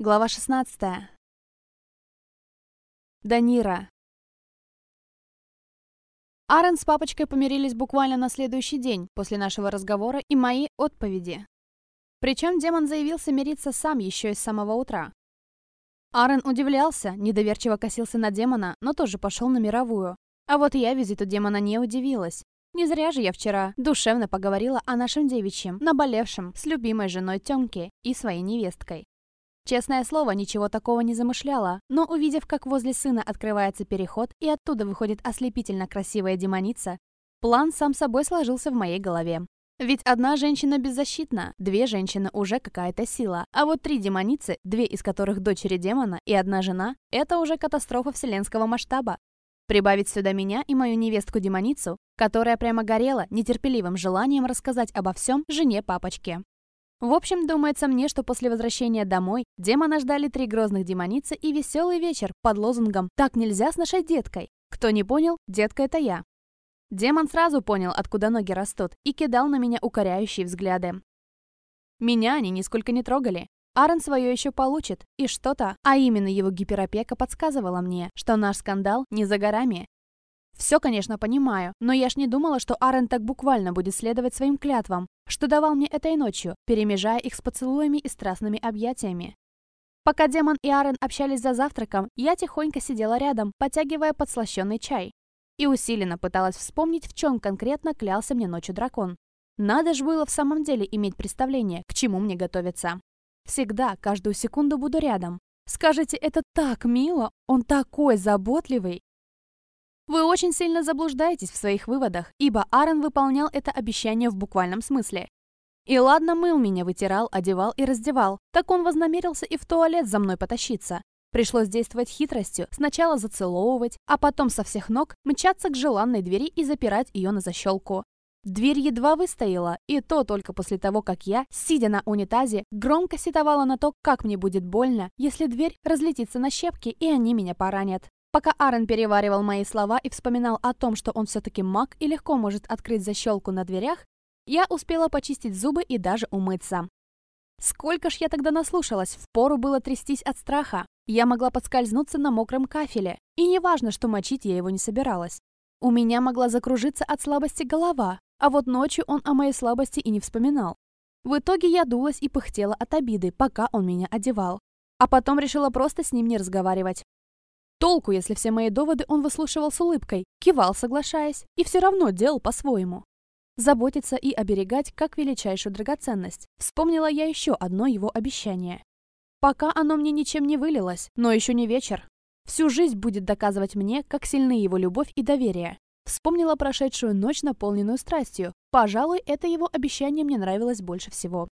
Глава 16. Данира. Аарон с папочкой помирились буквально на следующий день после нашего разговора и моей отповеди. Причем демон заявился мириться сам еще и с самого утра. Аарон удивлялся, недоверчиво косился на демона, но тоже пошел на мировую. А вот я визиту демона не удивилась. Не зря же я вчера душевно поговорила о нашем девичьем, наболевшем с любимой женой Тёмки и своей невесткой. Честное слово, ничего такого не замышляла, но увидев, как возле сына открывается переход и оттуда выходит ослепительно красивая демоница, план сам собой сложился в моей голове. Ведь одна женщина беззащитна, две женщины уже какая-то сила, а вот три демоницы, две из которых дочери демона и одна жена, это уже катастрофа вселенского масштаба. Прибавить сюда меня и мою невестку-демоницу, которая прямо горела нетерпеливым желанием рассказать обо всем жене папочки. В общем, думается мне, что после возвращения домой демона ждали три грозных демоницы и веселый вечер под лозунгом «Так нельзя с нашей деткой». Кто не понял, детка это я. Демон сразу понял, откуда ноги растут, и кидал на меня укоряющие взгляды. Меня они нисколько не трогали. Аарон свое еще получит, и что-то, а именно его гиперопека подсказывала мне, что наш скандал не за горами. Все, конечно, понимаю, но я ж не думала, что Аарон так буквально будет следовать своим клятвам, что давал мне этой ночью, перемежая их с поцелуями и страстными объятиями. Пока Демон и Аарон общались за завтраком, я тихонько сидела рядом, потягивая подслащенный чай. И усиленно пыталась вспомнить, в чем конкретно клялся мне ночью дракон. Надо ж было в самом деле иметь представление, к чему мне готовиться. Всегда, каждую секунду буду рядом. Скажите, это так мило, он такой заботливый. Вы очень сильно заблуждаетесь в своих выводах, ибо Аарон выполнял это обещание в буквальном смысле. И ладно, мыл меня, вытирал, одевал и раздевал, так он вознамерился и в туалет за мной потащиться. Пришлось действовать хитростью, сначала зацеловывать, а потом со всех ног мчаться к желанной двери и запирать ее на защелку. Дверь едва выстояла, и то только после того, как я, сидя на унитазе, громко сетовала на то, как мне будет больно, если дверь разлетится на щепки, и они меня поранят. Пока Аарон переваривал мои слова и вспоминал о том, что он все-таки маг и легко может открыть защелку на дверях, я успела почистить зубы и даже умыться. Сколько ж я тогда наслушалась, впору было трястись от страха. Я могла подскользнуться на мокром кафеле, и неважно, что мочить я его не собиралась. У меня могла закружиться от слабости голова, а вот ночью он о моей слабости и не вспоминал. В итоге я дулась и пыхтела от обиды, пока он меня одевал. А потом решила просто с ним не разговаривать. Толку, если все мои доводы он выслушивал с улыбкой, кивал, соглашаясь, и все равно делал по-своему. Заботиться и оберегать как величайшую драгоценность. Вспомнила я еще одно его обещание. Пока оно мне ничем не вылилось, но еще не вечер. Всю жизнь будет доказывать мне, как сильны его любовь и доверие. Вспомнила прошедшую ночь, наполненную страстью. Пожалуй, это его обещание мне нравилось больше всего.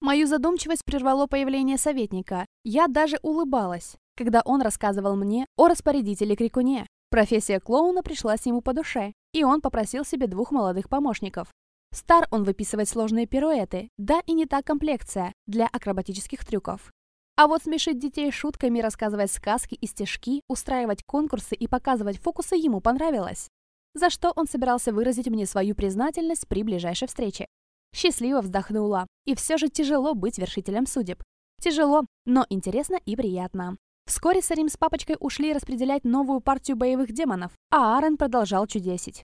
Мою задумчивость прервало появление советника. Я даже улыбалась когда он рассказывал мне о распорядителе Крикуне. Профессия клоуна пришлась ему по душе, и он попросил себе двух молодых помощников. Стар он выписывать сложные пируэты, да и не та комплекция для акробатических трюков. А вот смешить детей шутками, рассказывать сказки и стишки, устраивать конкурсы и показывать фокусы ему понравилось. За что он собирался выразить мне свою признательность при ближайшей встрече. Счастливо вздохнула. И все же тяжело быть вершителем судеб. Тяжело, но интересно и приятно. Вскоре Сарим с папочкой ушли распределять новую партию боевых демонов, а Аарон продолжал чудесить.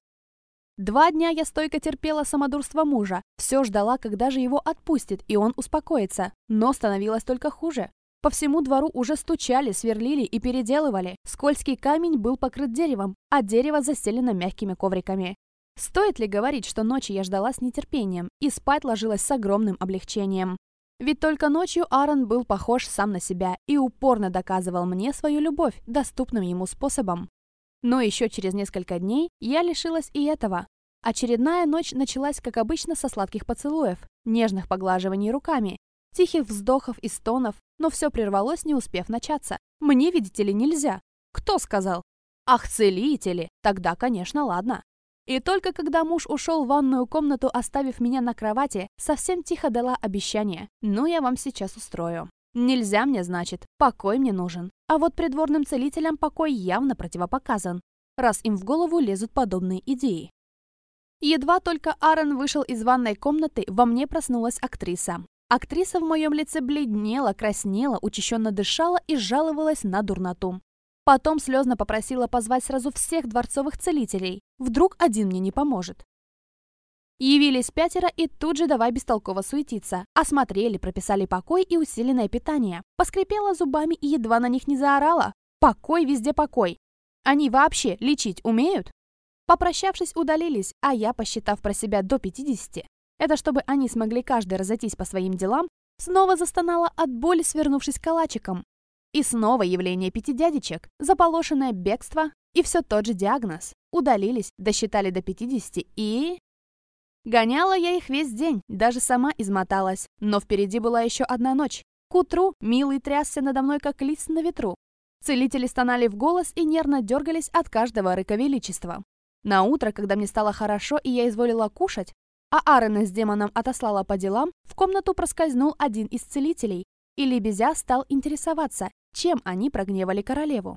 Два дня я стойко терпела самодурство мужа, все ждала, когда же его отпустит, и он успокоится, но становилось только хуже. По всему двору уже стучали, сверлили и переделывали. Скользкий камень был покрыт деревом, а дерево застелено мягкими ковриками. Стоит ли говорить, что ночи я ждала с нетерпением и спать ложилась с огромным облегчением? Ведь только ночью Аарон был похож сам на себя и упорно доказывал мне свою любовь доступным ему способом. Но еще через несколько дней я лишилась и этого. Очередная ночь началась, как обычно, со сладких поцелуев, нежных поглаживаний руками, тихих вздохов и стонов, но все прервалось, не успев начаться. Мне, видите ли, нельзя. Кто сказал? Ах, целители! Тогда, конечно, ладно. И только когда муж ушел в ванную комнату, оставив меня на кровати, совсем тихо дала обещание. «Ну, я вам сейчас устрою». Нельзя мне, значит, покой мне нужен. А вот придворным целителям покой явно противопоказан, раз им в голову лезут подобные идеи. Едва только Аарон вышел из ванной комнаты, во мне проснулась актриса. Актриса в моем лице бледнела, краснела, учащенно дышала и жаловалась на дурноту. Потом слезно попросила позвать сразу всех дворцовых целителей. Вдруг один мне не поможет. Явились пятеро и тут же давай бестолково суетиться. Осмотрели, прописали покой и усиленное питание. Поскрипела зубами и едва на них не заорала. Покой везде покой. Они вообще лечить умеют? Попрощавшись, удалились, а я, посчитав про себя до 50, это чтобы они смогли каждый разойтись по своим делам, снова застонала от боли, свернувшись калачиком. И снова явление пяти дядечек, заполошенное бегство и все тот же диагноз. Удалились, досчитали до 50 и... Гоняла я их весь день, даже сама измоталась. Но впереди была еще одна ночь. К утру милый трясся надо мной, как лист на ветру. Целители стонали в голос и нервно дергались от каждого рыка величества. На утро, когда мне стало хорошо и я изволила кушать, а Арена с демоном отослала по делам, в комнату проскользнул один из целителей, и Лебезя стал интересоваться, чем они прогневали королеву.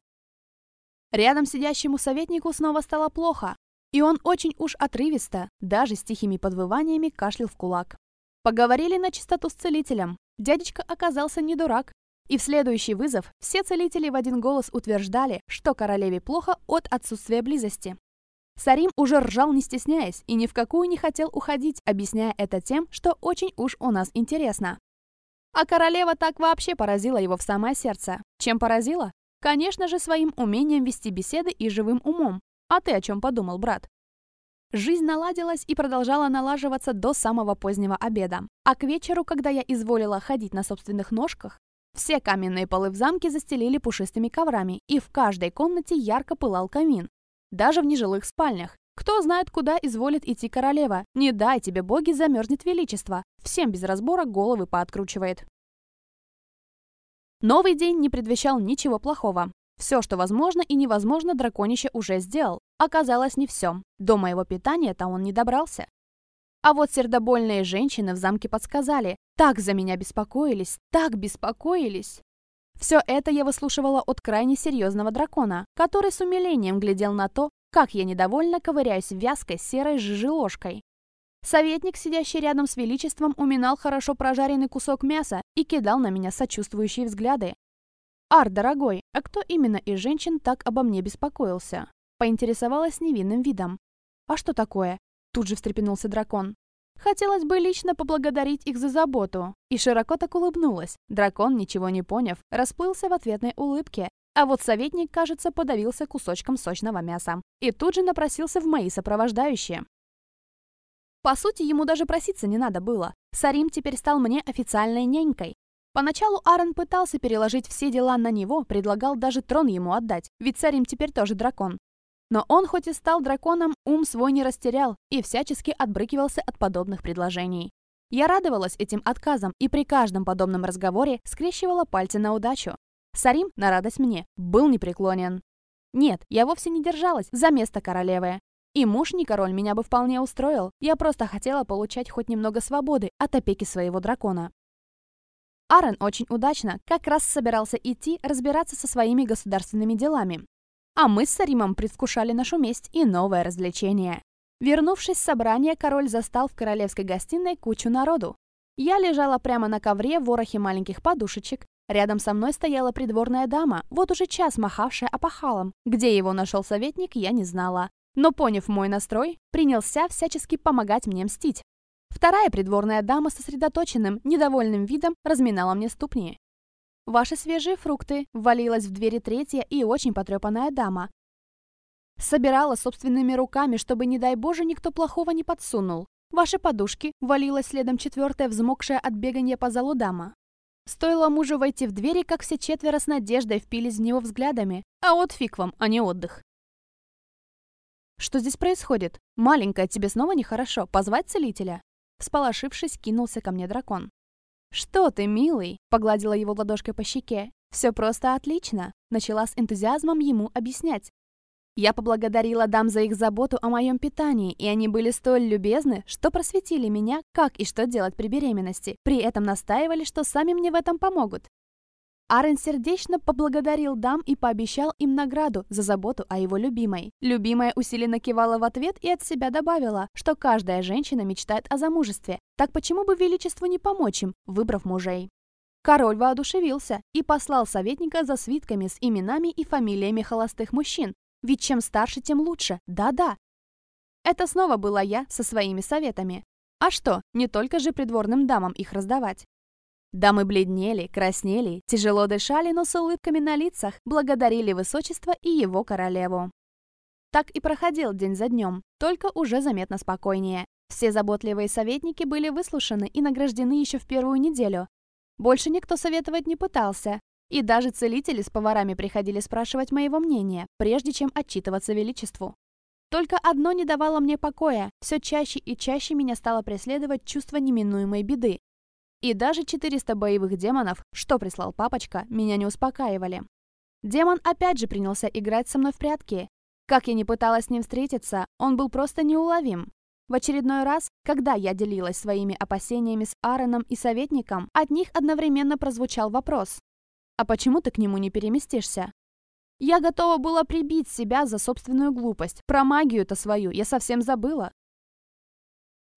Рядом сидящему советнику снова стало плохо, и он очень уж отрывисто, даже с тихими подвываниями, кашлял в кулак. Поговорили на чистоту с целителем. Дядечка оказался не дурак. И в следующий вызов все целители в один голос утверждали, что королеве плохо от отсутствия близости. Сарим уже ржал не стесняясь и ни в какую не хотел уходить, объясняя это тем, что очень уж у нас интересно. А королева так вообще поразила его в самое сердце. Чем поразила? Конечно же, своим умением вести беседы и живым умом. А ты о чем подумал, брат? Жизнь наладилась и продолжала налаживаться до самого позднего обеда. А к вечеру, когда я изволила ходить на собственных ножках, все каменные полы в замке застелили пушистыми коврами, и в каждой комнате ярко пылал камин. Даже в нежилых спальнях. Кто знает, куда изволит идти королева. Не дай тебе, боги, замерзнет величество. Всем без разбора головы пооткручивает. Новый день не предвещал ничего плохого. Все, что возможно и невозможно, драконище уже сделал. Оказалось, не все. До моего питания-то он не добрался. А вот сердобольные женщины в замке подсказали. Так за меня беспокоились, так беспокоились. Все это я выслушивала от крайне серьезного дракона, который с умилением глядел на то, как я недовольно ковыряюсь вязкой серой жижи ложкой. Советник, сидящий рядом с Величеством, уминал хорошо прожаренный кусок мяса и кидал на меня сочувствующие взгляды. «Ар, дорогой, а кто именно из женщин так обо мне беспокоился?» Поинтересовалась невинным видом. «А что такое?» Тут же встрепенулся дракон. Хотелось бы лично поблагодарить их за заботу. И широко так улыбнулась. Дракон, ничего не поняв, расплылся в ответной улыбке. А вот советник, кажется, подавился кусочком сочного мяса. И тут же напросился в мои сопровождающие. По сути, ему даже проситься не надо было. Сарим теперь стал мне официальной нянькой. Поначалу Аарон пытался переложить все дела на него, предлагал даже трон ему отдать, ведь царем теперь тоже дракон. Но он хоть и стал драконом, ум свой не растерял и всячески отбрыкивался от подобных предложений. Я радовалась этим отказам и при каждом подобном разговоре скрещивала пальцы на удачу. Сарим, на радость мне, был непреклонен. Нет, я вовсе не держалась за место королевы. И муж не король меня бы вполне устроил. Я просто хотела получать хоть немного свободы от опеки своего дракона. Аарон очень удачно как раз собирался идти разбираться со своими государственными делами. А мы с Саримом предвкушали нашу месть и новое развлечение. Вернувшись с собрания, король застал в королевской гостиной кучу народу. Я лежала прямо на ковре в ворохе маленьких подушечек. Рядом со мной стояла придворная дама, вот уже час махавшая опахалом. Где его нашел советник, я не знала. Но, поняв мой настрой, принялся всячески помогать мне мстить. Вторая придворная дама сосредоточенным, недовольным видом разминала мне ступни. «Ваши свежие фрукты», — ввалилась в двери третья и очень потрепанная дама. Собирала собственными руками, чтобы, не дай боже, никто плохого не подсунул. «Ваши подушки», — ввалилась следом четвертая, взмокшая от бегания по залу дама. Стоило мужу войти в двери, как все четверо с надеждой впились в него взглядами. А вот фиг вам, а не отдых. «Что здесь происходит? Маленькая, тебе снова нехорошо. Позвать целителя?» Всполошившись, кинулся ко мне дракон. «Что ты, милый?» — погладила его ладошкой по щеке. «Все просто отлично!» — начала с энтузиазмом ему объяснять. Я поблагодарила дам за их заботу о моем питании, и они были столь любезны, что просветили меня, как и что делать при беременности. При этом настаивали, что сами мне в этом помогут. Арен сердечно поблагодарил дам и пообещал им награду за заботу о его любимой. Любимая усиленно кивала в ответ и от себя добавила, что каждая женщина мечтает о замужестве. Так почему бы величеству не помочь им, выбрав мужей? Король воодушевился и послал советника за свитками с именами и фамилиями холостых мужчин. Ведь чем старше, тем лучше. Да-да. Это снова была я со своими советами. А что, не только же придворным дамам их раздавать. Дамы бледнели, краснели, тяжело дышали, но с улыбками на лицах благодарили высочество и его королеву. Так и проходил день за днем, только уже заметно спокойнее. Все заботливые советники были выслушаны и награждены еще в первую неделю. Больше никто советовать не пытался, и даже целители с поварами приходили спрашивать моего мнения, прежде чем отчитываться величеству. Только одно не давало мне покоя, все чаще и чаще меня стало преследовать чувство неминуемой беды. И даже 400 боевых демонов, что прислал папочка, меня не успокаивали. Демон опять же принялся играть со мной в прятки. Как я не пыталась с ним встретиться, он был просто неуловим. В очередной раз, когда я делилась своими опасениями с Аароном и советником, от них одновременно прозвучал вопрос. «А почему ты к нему не переместишься?» Я готова была прибить себя за собственную глупость. Про магию-то свою я совсем забыла.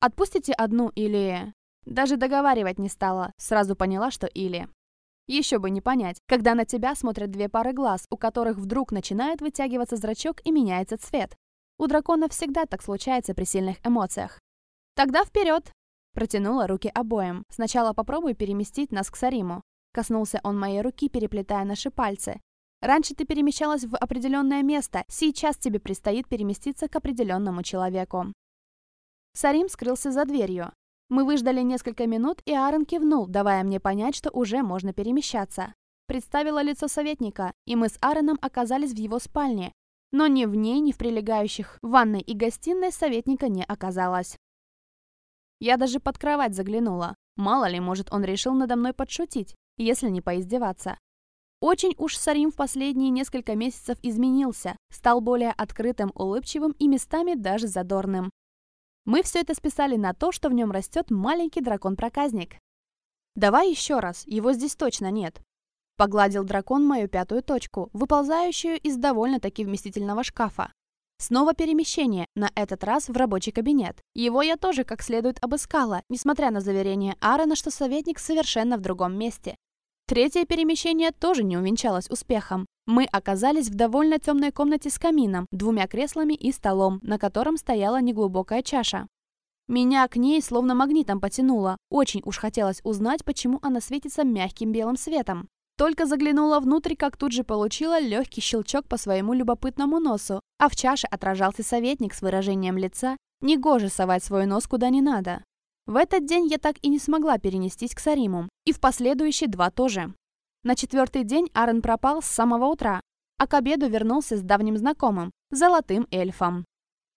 «Отпустите одну или...» Даже договаривать не стала, сразу поняла, что или. Еще бы не понять, когда на тебя смотрят две пары глаз, у которых вдруг начинает вытягиваться зрачок и меняется цвет. У дракона всегда так случается при сильных эмоциях. «Тогда вперед!» Протянула руки обоим. «Сначала попробуй переместить нас к Сариму». Коснулся он моей руки, переплетая наши пальцы. «Раньше ты перемещалась в определенное место, сейчас тебе предстоит переместиться к определенному человеку». Сарим скрылся за дверью. Мы выждали несколько минут, и Аарон кивнул, давая мне понять, что уже можно перемещаться. Представила лицо советника, и мы с Аароном оказались в его спальне. Но ни в ней, ни в прилегающих ванной и гостиной советника не оказалось. Я даже под кровать заглянула. Мало ли, может, он решил надо мной подшутить, если не поиздеваться. Очень уж Сарим в последние несколько месяцев изменился, стал более открытым, улыбчивым и местами даже задорным. Мы все это списали на то, что в нем растет маленький дракон-проказник. «Давай еще раз, его здесь точно нет». Погладил дракон мою пятую точку, выползающую из довольно-таки вместительного шкафа. Снова перемещение, на этот раз в рабочий кабинет. Его я тоже как следует обыскала, несмотря на заверение Аарона, что советник совершенно в другом месте. Третье перемещение тоже не увенчалось успехом. Мы оказались в довольно темной комнате с камином, двумя креслами и столом, на котором стояла неглубокая чаша. Меня к ней словно магнитом потянуло. Очень уж хотелось узнать, почему она светится мягким белым светом. Только заглянула внутрь, как тут же получила легкий щелчок по своему любопытному носу, а в чаше отражался советник с выражением лица «Негоже совать свой нос куда не надо». В этот день я так и не смогла перенестись к Сариму, и в последующие два тоже. На четвертый день Аарон пропал с самого утра, а к обеду вернулся с давним знакомым, золотым эльфом.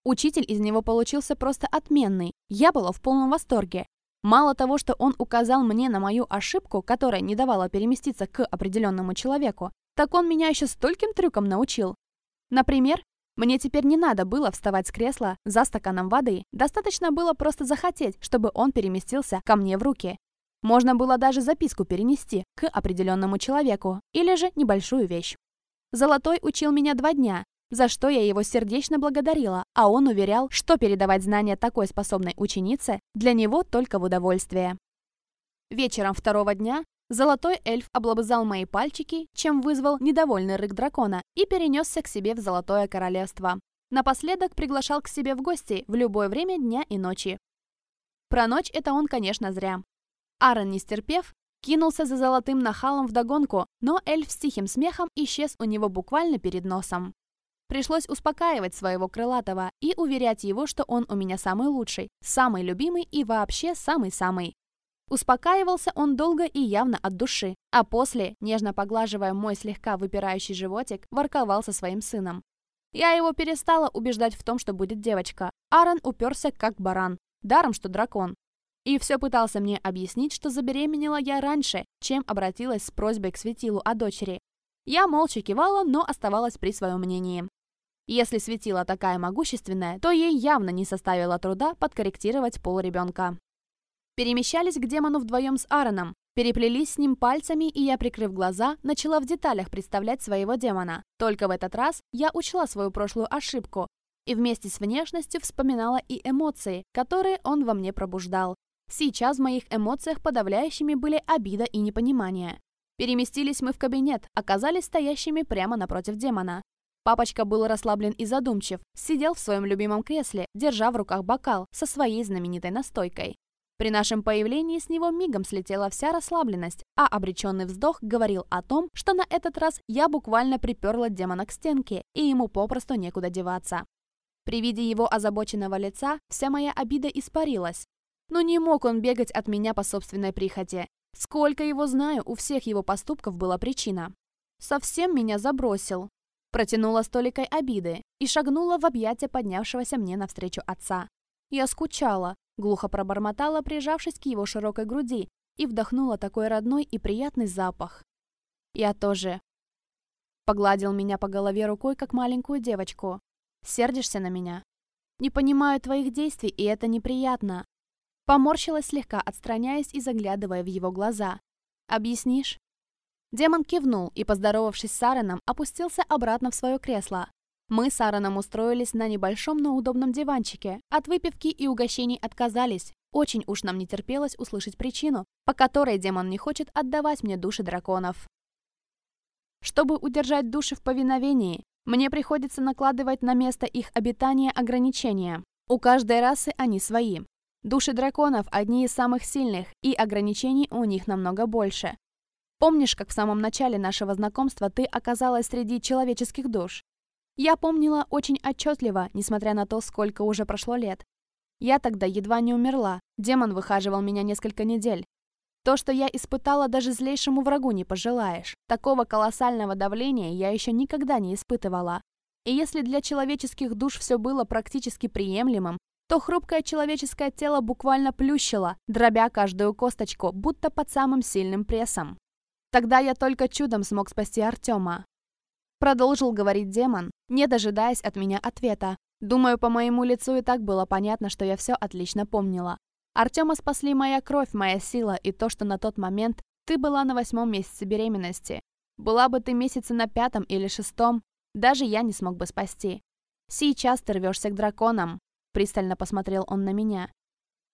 Учитель из него получился просто отменный, я была в полном восторге. Мало того, что он указал мне на мою ошибку, которая не давала переместиться к определенному человеку, так он меня еще стольким трюкам научил. Например, мне теперь не надо было вставать с кресла за стаканом воды, достаточно было просто захотеть, чтобы он переместился ко мне в руки. Можно было даже записку перенести к определенному человеку или же небольшую вещь. Золотой учил меня два дня, за что я его сердечно благодарила, а он уверял, что передавать знания такой способной ученице для него только в удовольствие. Вечером второго дня золотой эльф облобызал мои пальчики, чем вызвал недовольный рык дракона и перенесся к себе в Золотое Королевство. Напоследок приглашал к себе в гости в любое время дня и ночи. Про ночь это он, конечно, зря. Аарон, не стерпев, кинулся за золотым нахалом вдогонку, но эльф с тихим смехом исчез у него буквально перед носом. Пришлось успокаивать своего крылатого и уверять его, что он у меня самый лучший, самый любимый и вообще самый-самый. Успокаивался он долго и явно от души, а после, нежно поглаживая мой слегка выпирающий животик, ворковал со своим сыном. Я его перестала убеждать в том, что будет девочка. Аарон уперся как баран. Даром, что дракон. И все пытался мне объяснить, что забеременела я раньше, чем обратилась с просьбой к светилу о дочери. Я молча кивала, но оставалась при своем мнении. Если светила такая могущественная, то ей явно не составило труда подкорректировать пол ребенка. Перемещались к демону вдвоем с Аароном. Переплелись с ним пальцами, и я, прикрыв глаза, начала в деталях представлять своего демона. Только в этот раз я учла свою прошлую ошибку и вместе с внешностью вспоминала и эмоции, которые он во мне пробуждал. Сейчас в моих эмоциях подавляющими были обида и непонимание. Переместились мы в кабинет, оказались стоящими прямо напротив демона. Папочка был расслаблен и задумчив, сидел в своем любимом кресле, держа в руках бокал со своей знаменитой настойкой. При нашем появлении с него мигом слетела вся расслабленность, а обреченный вздох говорил о том, что на этот раз я буквально приперла демона к стенке, и ему попросту некуда деваться. При виде его озабоченного лица вся моя обида испарилась. Но не мог он бегать от меня по собственной прихоти. Сколько его знаю, у всех его поступков была причина. Совсем меня забросил. Протянула столикой обиды и шагнула в объятия поднявшегося мне навстречу отца. Я скучала, глухо пробормотала, прижавшись к его широкой груди, и вдохнула такой родной и приятный запах. Я тоже. Погладил меня по голове рукой, как маленькую девочку. Сердишься на меня? Не понимаю твоих действий, и это неприятно. Поморщилась слегка, отстраняясь и заглядывая в его глаза. Объяснишь? Демон кивнул и, поздоровавшись с Сареном, опустился обратно в свое кресло. Мы с Аароном устроились на небольшом, но удобном диванчике. От выпивки и угощений отказались. Очень уж нам не терпелось услышать причину, по которой демон не хочет отдавать мне души драконов. Чтобы удержать души в повиновении, мне приходится накладывать на место их обитания ограничения. У каждой расы они свои. Души драконов одни из самых сильных, и ограничений у них намного больше. Помнишь, как в самом начале нашего знакомства ты оказалась среди человеческих душ? Я помнила очень отчетливо, несмотря на то, сколько уже прошло лет. Я тогда едва не умерла, демон выхаживал меня несколько недель. То, что я испытала, даже злейшему врагу не пожелаешь. Такого колоссального давления я еще никогда не испытывала. И если для человеческих душ все было практически приемлемым, то хрупкое человеческое тело буквально плющило, дробя каждую косточку, будто под самым сильным прессом. Тогда я только чудом смог спасти Артема. Продолжил говорить демон, не дожидаясь от меня ответа. Думаю, по моему лицу и так было понятно, что я все отлично помнила. Артема спасли моя кровь, моя сила и то, что на тот момент ты была на восьмом месяце беременности. Была бы ты месяце на пятом или шестом, даже я не смог бы спасти. Сейчас ты рвешься к драконам. Пристально посмотрел он на меня.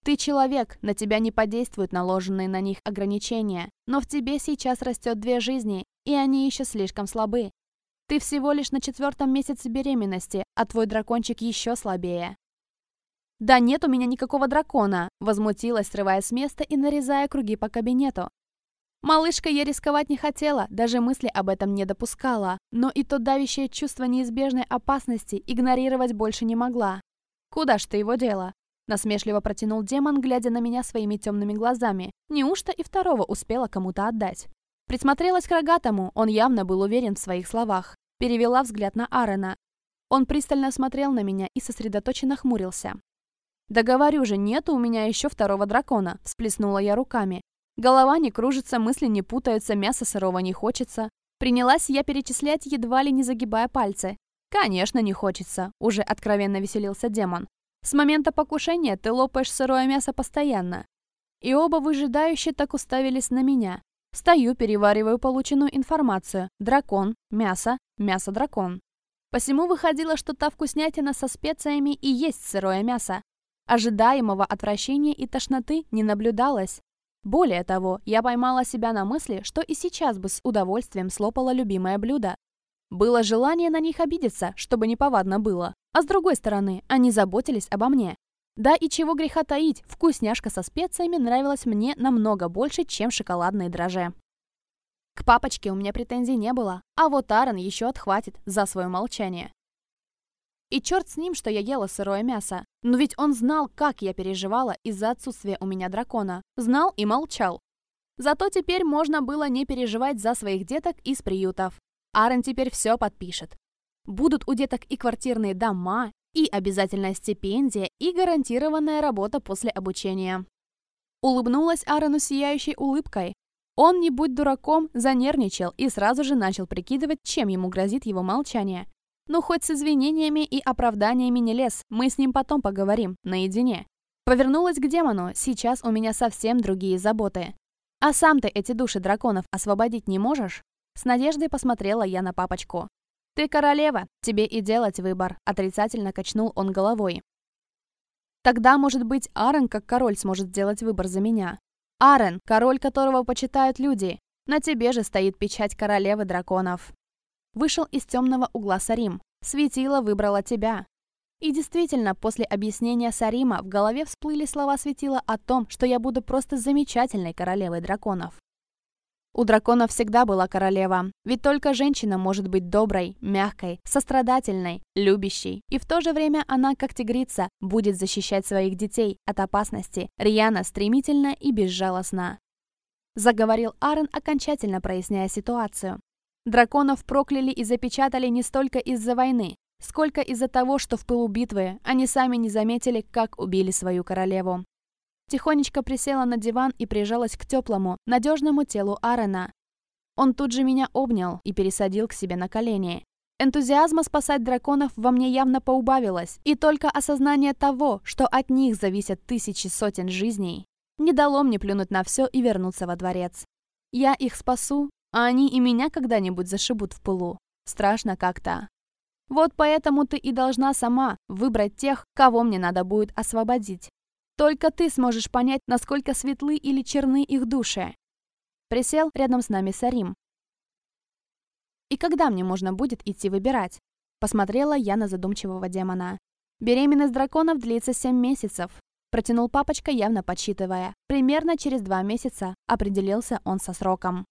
Ты человек, на тебя не подействуют наложенные на них ограничения, но в тебе сейчас растет две жизни, и они еще слишком слабы. Ты всего лишь на четвертом месяце беременности, а твой дракончик еще слабее. «Да нет у меня никакого дракона!» – возмутилась, срывая с места и нарезая круги по кабинету. Малышка я рисковать не хотела, даже мысли об этом не допускала, но и то давящее чувство неизбежной опасности игнорировать больше не могла. Куда ж ты его дела? Насмешливо протянул демон, глядя на меня своими темными глазами. Неужто и второго успела кому-то отдать? Присмотрелась к рогатому, он явно был уверен в своих словах. Перевела взгляд на Аарона. Он пристально смотрел на меня и сосредоточенно хмурился. «Да говорю же, нету у меня еще второго дракона», – всплеснула я руками. Голова не кружится, мысли не путаются, мяса сырого не хочется. Принялась я перечислять, едва ли не загибая пальцы. «Конечно, не хочется», – уже откровенно веселился демон. С момента покушения ты лопаешь сырое мясо постоянно. И оба выжидающие так уставились на меня. Стою, перевариваю полученную информацию. Дракон, мясо, мясо-дракон. Посему выходило, что та вкуснятина со специями и есть сырое мясо. Ожидаемого отвращения и тошноты не наблюдалось. Более того, я поймала себя на мысли, что и сейчас бы с удовольствием слопала любимое блюдо. Было желание на них обидеться, чтобы неповадно было. А с другой стороны, они заботились обо мне. Да и чего греха таить, вкусняшка со специями нравилась мне намного больше, чем шоколадные дрожжи. К папочке у меня претензий не было, а вот Аарон еще отхватит за свое молчание. И черт с ним, что я ела сырое мясо. Но ведь он знал, как я переживала из-за отсутствия у меня дракона. Знал и молчал. Зато теперь можно было не переживать за своих деток из приютов. Аарон теперь все подпишет. Будут у деток и квартирные дома, и обязательная стипендия, и гарантированная работа после обучения. Улыбнулась Аарону сияющей улыбкой. Он, не будь дураком, занервничал и сразу же начал прикидывать, чем ему грозит его молчание. Ну, хоть с извинениями и оправданиями не лез, мы с ним потом поговорим, наедине. Повернулась к демону, сейчас у меня совсем другие заботы. А сам ты эти души драконов освободить не можешь? С надеждой посмотрела я на папочку. «Ты королева, тебе и делать выбор», — отрицательно качнул он головой. «Тогда, может быть, Арен как король сможет сделать выбор за меня. Арен, король которого почитают люди. На тебе же стоит печать королевы драконов». Вышел из темного угла Сарим. Светила выбрала тебя. И действительно, после объяснения Сарима в голове всплыли слова Светила о том, что я буду просто замечательной королевой драконов. У дракона всегда была королева, ведь только женщина может быть доброй, мягкой, сострадательной, любящей. И в то же время она, как тигрица, будет защищать своих детей от опасности, рьяно, стремительно и безжалостно. Заговорил Аарон, окончательно проясняя ситуацию. Драконов прокляли и запечатали не столько из-за войны, сколько из-за того, что в пылу битвы они сами не заметили, как убили свою королеву. Тихонечко присела на диван и прижалась к теплому, надежному телу Аарона. Он тут же меня обнял и пересадил к себе на колени. Энтузиазма спасать драконов во мне явно поубавилось, и только осознание того, что от них зависят тысячи сотен жизней, не дало мне плюнуть на все и вернуться во дворец. Я их спасу, а они и меня когда-нибудь зашибут в пылу. Страшно как-то. Вот поэтому ты и должна сама выбрать тех, кого мне надо будет освободить. Только ты сможешь понять, насколько светлы или черны их души. Присел рядом с нами Сарим. И когда мне можно будет идти выбирать? Посмотрела я на задумчивого демона. Беременность драконов длится 7 месяцев. Протянул папочка, явно подсчитывая. Примерно через два месяца определился он со сроком.